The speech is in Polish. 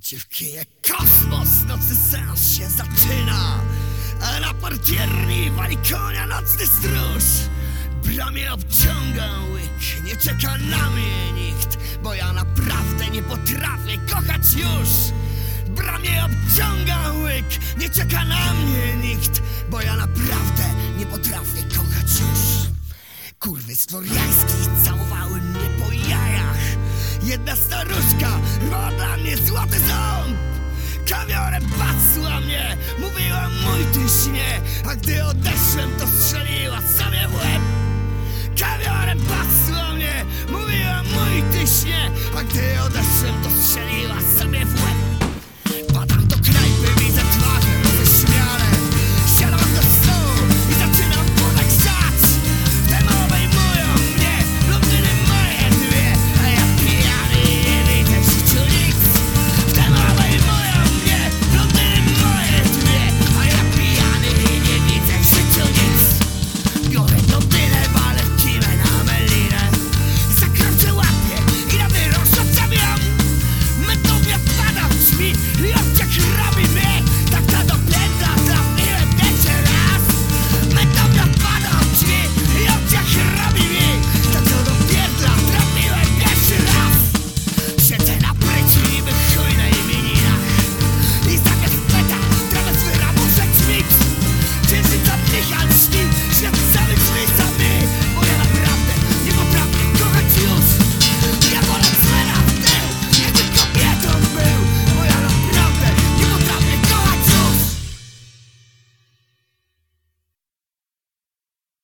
Dziewkinie kosmos, nocy sens się zaczyna. A na partierni wali konia nocny stróż. Bramie obciąga łyk, nie czeka na mnie nikt Bo ja naprawdę nie potrafię kochać już. Bramie obciąga łyk, nie czeka na mnie nikt Bo ja naprawdę nie potrafię kochać już. Kurwy stworiański całowały mnie po jajach Jedna staruszka rwała dla mnie złoty ząb. Kawiorem patrzyła mnie, mówiła mój ty śnie A gdy odeszłem to strzeliła sobie w łeb. Kawiorem patrzyła mnie, mówiła mój ty śnie A gdy odeszłem